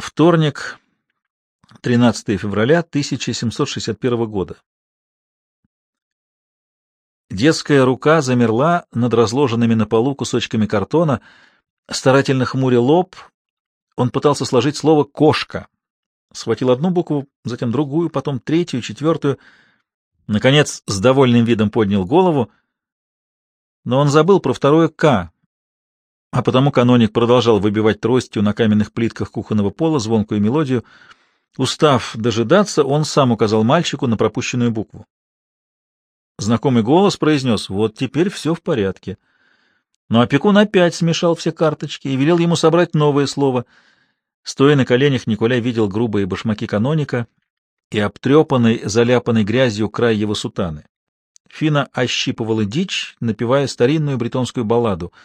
Вторник, 13 февраля 1761 года. Детская рука замерла над разложенными на полу кусочками картона, старательно хмуря лоб. Он пытался сложить слово «кошка». Схватил одну букву, затем другую, потом третью, четвертую. Наконец, с довольным видом поднял голову, но он забыл про второе «к», а потому каноник продолжал выбивать тростью на каменных плитках кухонного пола звонкую мелодию. Устав дожидаться, он сам указал мальчику на пропущенную букву. Знакомый голос произнес «Вот теперь все в порядке». Но опекун опять смешал все карточки и велел ему собрать новое слово. Стоя на коленях, Николай видел грубые башмаки каноника и обтрепанный, заляпанный грязью край его сутаны. Фина ощипывала дичь, напевая старинную бретонскую балладу —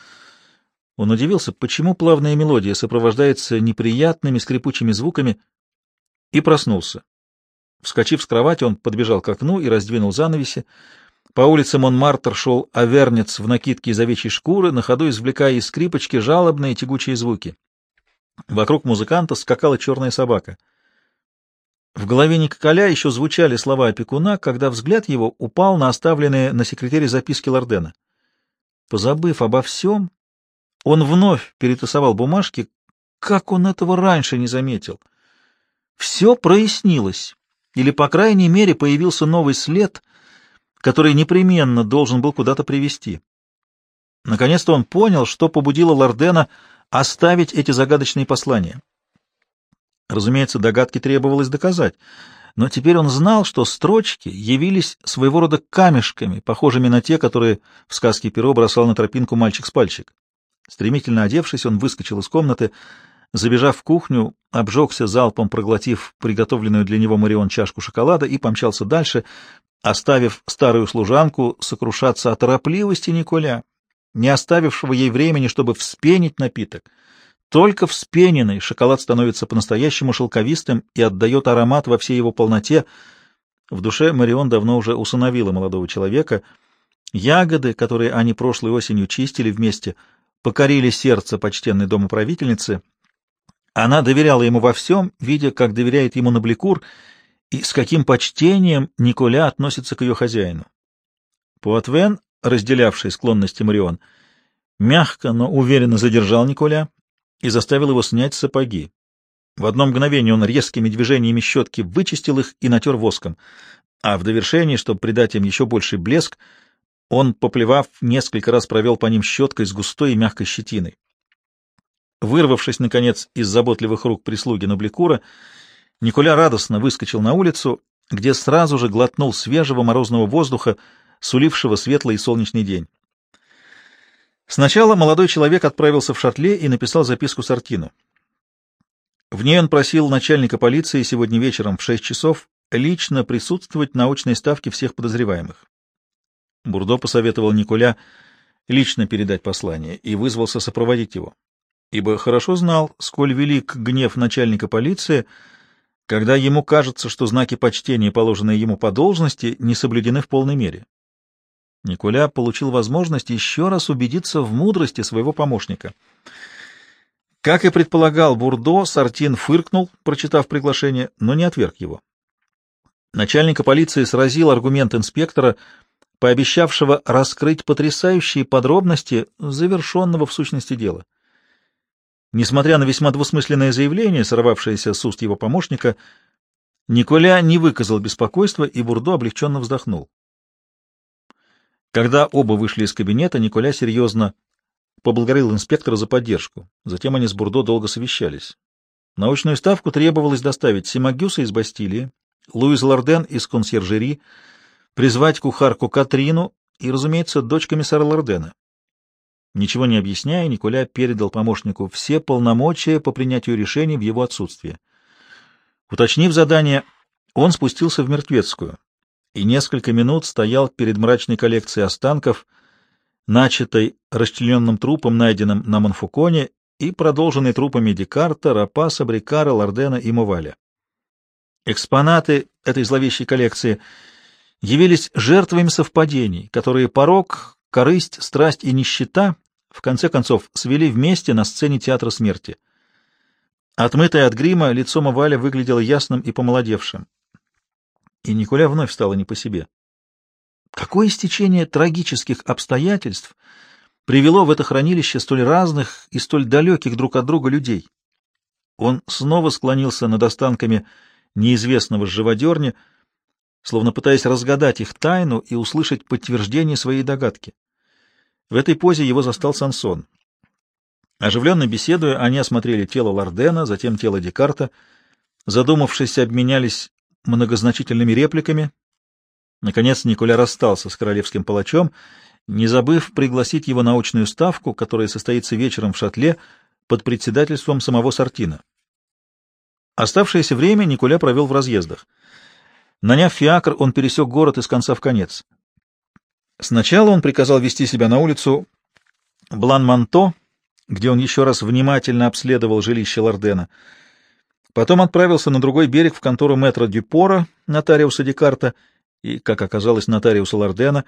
он удивился, почему плавная мелодия сопровождается неприятными скрипучими звуками, и проснулся. Вскочив с кровати, он подбежал к окну и раздвинул занавеси. По улице Монмартр шел овернец в накидке из овечьей шкуры, на ходу извлекая из скрипочки жалобные тягучие звуки. Вокруг музыканта скакала черная собака. В голове Николя еще звучали слова опекуна, когда взгляд его упал на оставленные на секретаре записки Лордена. Позабыв обо всем, он вновь перетасовал бумажки. Как он этого раньше не заметил? Все прояснилось, или, по крайней мере, появился новый след, который непременно должен был куда-то привести. Наконец-то он понял, что побудило Лордена оставить эти загадочные послания. Разумеется, догадки требовалось доказать, но теперь он знал, что строчки явились своего рода камешками, похожими на те, которые в сказке «Перо» бросал на тропинку мальчик с пальчик. Стремительно одевшись, он выскочил из комнаты, забежав в кухню, обжегся залпом, проглотив приготовленную для него Марион чашку шоколада и помчался дальше, оставив старую служанку сокрушаться о торопливости Николя, не оставившего ей времени, чтобы вспенить напиток. Только вспененный шоколад становится по-настоящему шелковистым и отдает аромат во всей его полноте. В душе Марион давно уже усыновила молодого человека. Ягоды, которые они прошлой осенью чистили вместе — покорили сердце почтенной домоправительницы. Она доверяла ему во всем, видя, как доверяет ему Набликур, и с каким почтением Николя относится к ее хозяину. Пуатвен, разделявший склонности Марион, мягко, но уверенно задержал Николя и заставил его снять сапоги. В одно мгновение он резкими движениями щетки вычистил их и натер воском, а в довершении, чтобы придать им еще больший блеск, он, поплевав, несколько раз провел по ним щеткой с густой и мягкой щетиной. Вырвавшись, наконец, из заботливых рук прислуги Набликура, Николя радостно выскочил на улицу, где сразу же глотнул свежего морозного воздуха, сулившего светлый и солнечный день. Сначала молодой человек отправился в шатле и написал записку Сартину. В ней он просил начальника полиции сегодня вечером в шесть часов лично присутствовать на очной ставке всех подозреваемых. Бурдо посоветовал Николя лично передать послание и вызвался сопроводить его, ибо хорошо знал, сколь велик гнев начальника полиции, когда ему кажется, что знаки почтения, положенные ему по должности, не соблюдены в полной мере. Николя получил возможность еще раз убедиться в мудрости своего помощника. Как и предполагал Бурдо, Сартин фыркнул, прочитав приглашение, но не отверг его. Начальника полиции сразил аргумент инспектора — пообещавшего раскрыть потрясающие подробности завершенного в сущности дела. Несмотря на весьма двусмысленное заявление, сорвавшееся с уст его помощника, Николя не выказал беспокойства, и Бурдо облегченно вздохнул. Когда оба вышли из кабинета, Николя серьезно поблагодарил инспектора за поддержку. Затем они с Бурдо долго совещались. Научную ставку требовалось доставить Симагюса из Бастилии, Луиз Лорден из консьержери, призвать кухарку Катрину и, разумеется, дочь комиссара Лордена. Ничего не объясняя, Николя передал помощнику все полномочия по принятию решений в его отсутствие. Уточнив задание, он спустился в мертвецкую и несколько минут стоял перед мрачной коллекцией останков, начатой расчлененным трупом, найденным на Монфуконе, и продолженной трупами Декарта, Рапаса, Брикара, Лордена и Муваля. Экспонаты этой зловещей коллекции — явились жертвами совпадений, которые порог, корысть, страсть и нищета в конце концов свели вместе на сцене театра смерти. Отмытое от грима, лицо Маваля выглядело ясным и помолодевшим. И Николя вновь стало не по себе. Какое стечение трагических обстоятельств привело в это хранилище столь разных и столь далеких друг от друга людей? Он снова склонился над останками неизвестного живодерни, словно пытаясь разгадать их тайну и услышать подтверждение своей догадки. В этой позе его застал Сансон. Оживленно беседуя, они осмотрели тело Лордена, затем тело Декарта, задумавшись, обменялись многозначительными репликами. Наконец Николя расстался с королевским палачом, не забыв пригласить его на очную ставку, которая состоится вечером в шатле под председательством самого Сартина. Оставшееся время Николя провел в разъездах. Наняв фиакр, он пересек город из конца в конец. Сначала он приказал вести себя на улицу Блан-Манто, где он еще раз внимательно обследовал жилище Лордена. Потом отправился на другой берег в контору мэтра Дюпора, нотариуса Декарта, и, как оказалось, нотариуса Лордена.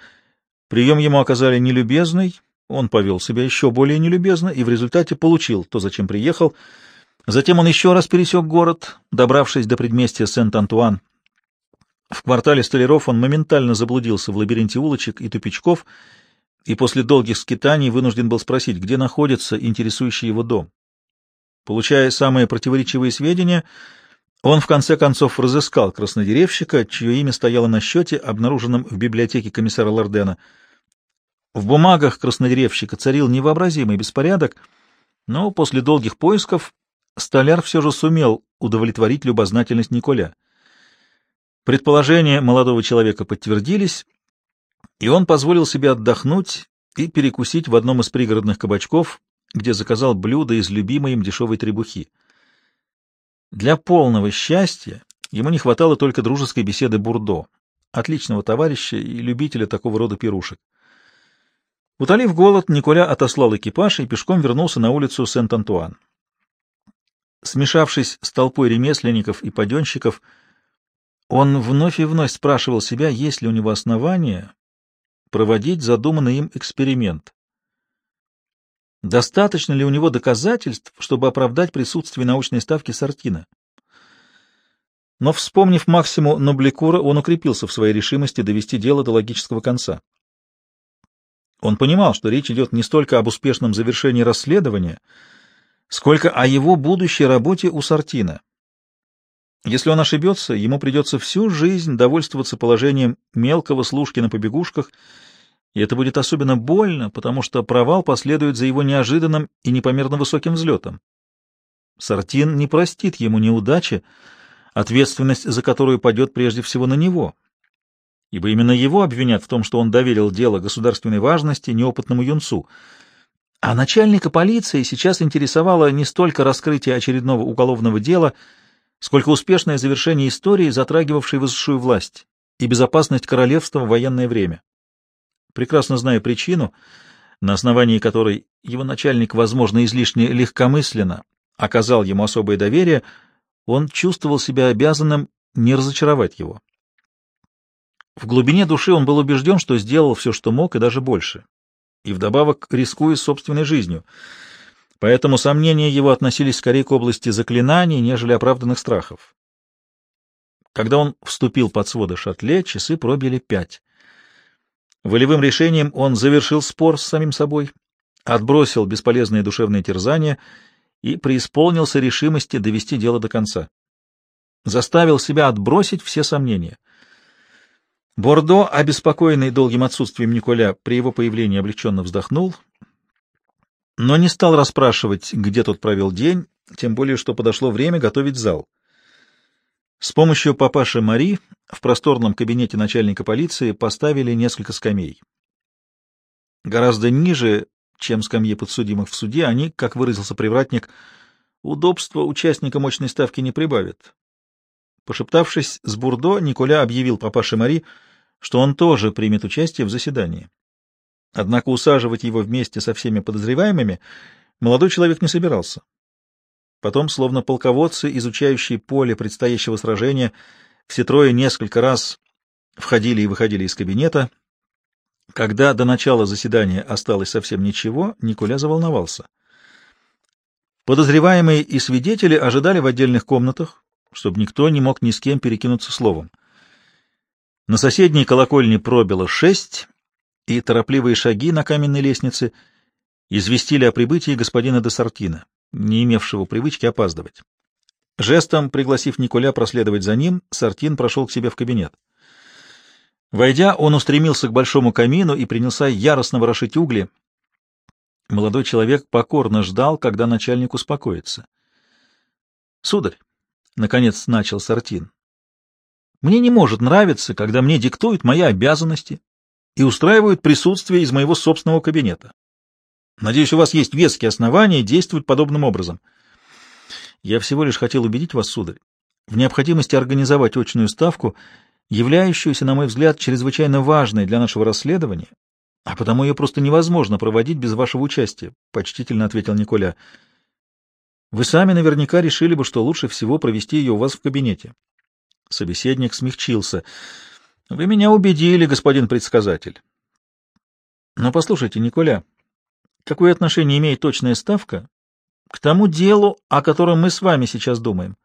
Прием ему оказали нелюбезный, он повел себя еще более нелюбезно и в результате получил то, зачем приехал. Затем он еще раз пересек город, добравшись до предместья Сент-Антуан. В квартале столяров он моментально заблудился в лабиринте улочек и тупичков и после долгих скитаний вынужден был спросить, где находится интересующий его дом. Получая самые противоречивые сведения, он в конце концов разыскал краснодеревщика, чье имя стояло на счете, обнаруженном в библиотеке комиссара Лордена. В бумагах краснодеревщика царил невообразимый беспорядок, но после долгих поисков столяр все же сумел удовлетворить любознательность Николя. Предположения молодого человека подтвердились, и он позволил себе отдохнуть и перекусить в одном из пригородных кабачков, где заказал блюдо из любимой им дешевой требухи. Для полного счастья ему не хватало только дружеской беседы Бурдо, отличного товарища и любителя такого рода пирушек. Утолив голод, Николя отослал экипаж и пешком вернулся на улицу Сент-Антуан. Смешавшись с толпой ремесленников и паденщиков, он вновь и вновь спрашивал себя, есть ли у него основания проводить задуманный им эксперимент. Достаточно ли у него доказательств, чтобы оправдать присутствие научной ставки Сартина? Но, вспомнив Максиму Нобликура, он укрепился в своей решимости довести дело до логического конца. Он понимал, что речь идет не столько об успешном завершении расследования, сколько о его будущей работе у Сартина. Если он ошибется, ему придется всю жизнь довольствоваться положением мелкого служки на побегушках, и это будет особенно больно, потому что провал последует за его неожиданным и непомерно высоким взлетом. Сартин не простит ему неудачи, ответственность за которую падет прежде всего на него, ибо именно его обвинят в том, что он доверил дело государственной важности неопытному юнцу. А начальника полиции сейчас интересовало не столько раскрытие очередного уголовного дела, сколько успешное завершение истории, затрагивавшей высшую власть и безопасность королевства в военное время. Прекрасно зная причину, на основании которой его начальник, возможно, излишне легкомысленно оказал ему особое доверие, он чувствовал себя обязанным не разочаровать его. В глубине души он был убежден, что сделал все, что мог, и даже больше, и вдобавок рискуя собственной жизнью — поэтому сомнения его относились скорее к области заклинаний, нежели оправданных страхов. Когда он вступил под своды шатле, часы пробили пять. Волевым решением он завершил спор с самим собой, отбросил бесполезные душевные терзания и преисполнился решимости довести дело до конца. Заставил себя отбросить все сомнения. Бордо, обеспокоенный долгим отсутствием Николя, при его появлении облегченно вздохнул — но не стал расспрашивать, где тот провел день, тем более, что подошло время готовить зал. С помощью папаши Мари в просторном кабинете начальника полиции поставили несколько скамей. Гораздо ниже, чем скамьи подсудимых в суде, они, как выразился привратник, удобства участника мощной ставки не прибавят. Пошептавшись с Бурдо, Николя объявил папаше Мари, что он тоже примет участие в заседании. Однако усаживать его вместе со всеми подозреваемыми молодой человек не собирался. Потом, словно полководцы, изучающие поле предстоящего сражения, все трое несколько раз входили и выходили из кабинета. Когда до начала заседания осталось совсем ничего, Николя заволновался. Подозреваемые и свидетели ожидали в отдельных комнатах, чтобы никто не мог ни с кем перекинуться словом. На соседней колокольне пробило шесть, и торопливые шаги на каменной лестнице известили о прибытии господина де Сартина, не имевшего привычки опаздывать. Жестом, пригласив Николя проследовать за ним, Сартин прошел к себе в кабинет. Войдя, он устремился к большому камину и принялся яростно ворошить угли. Молодой человек покорно ждал, когда начальник успокоится. — Сударь, — наконец начал Сартин, — мне не может нравиться, когда мне диктуют мои обязанности и устраивают присутствие из моего собственного кабинета. Надеюсь, у вас есть веские основания действовать подобным образом. Я всего лишь хотел убедить вас, сударь, в необходимости организовать очную ставку, являющуюся, на мой взгляд, чрезвычайно важной для нашего расследования а потому ее просто невозможно проводить без вашего участия, — почтительно ответил Николя. — Вы сами наверняка решили бы, что лучше всего провести ее у вас в кабинете. Собеседник смягчился. — Вы меня убедили, господин предсказатель. — Но послушайте, Николя, какое отношение имеет точная ставка к тому делу, о котором мы с вами сейчас думаем?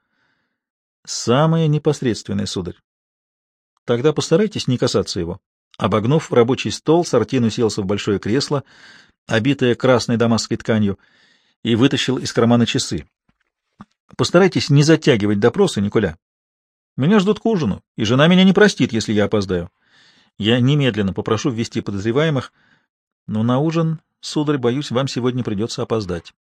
— Самое непосредственное, сударь. — Тогда постарайтесь не касаться его. Обогнув рабочий стол, Сартин уселся в большое кресло, обитое красной дамасской тканью, и вытащил из кармана часы. Постарайтесь не затягивать допросы, Николя. Меня ждут к ужину, и жена меня не простит, если я опоздаю. Я немедленно попрошу ввести подозреваемых, но на ужин, сударь, боюсь, вам сегодня придется опоздать.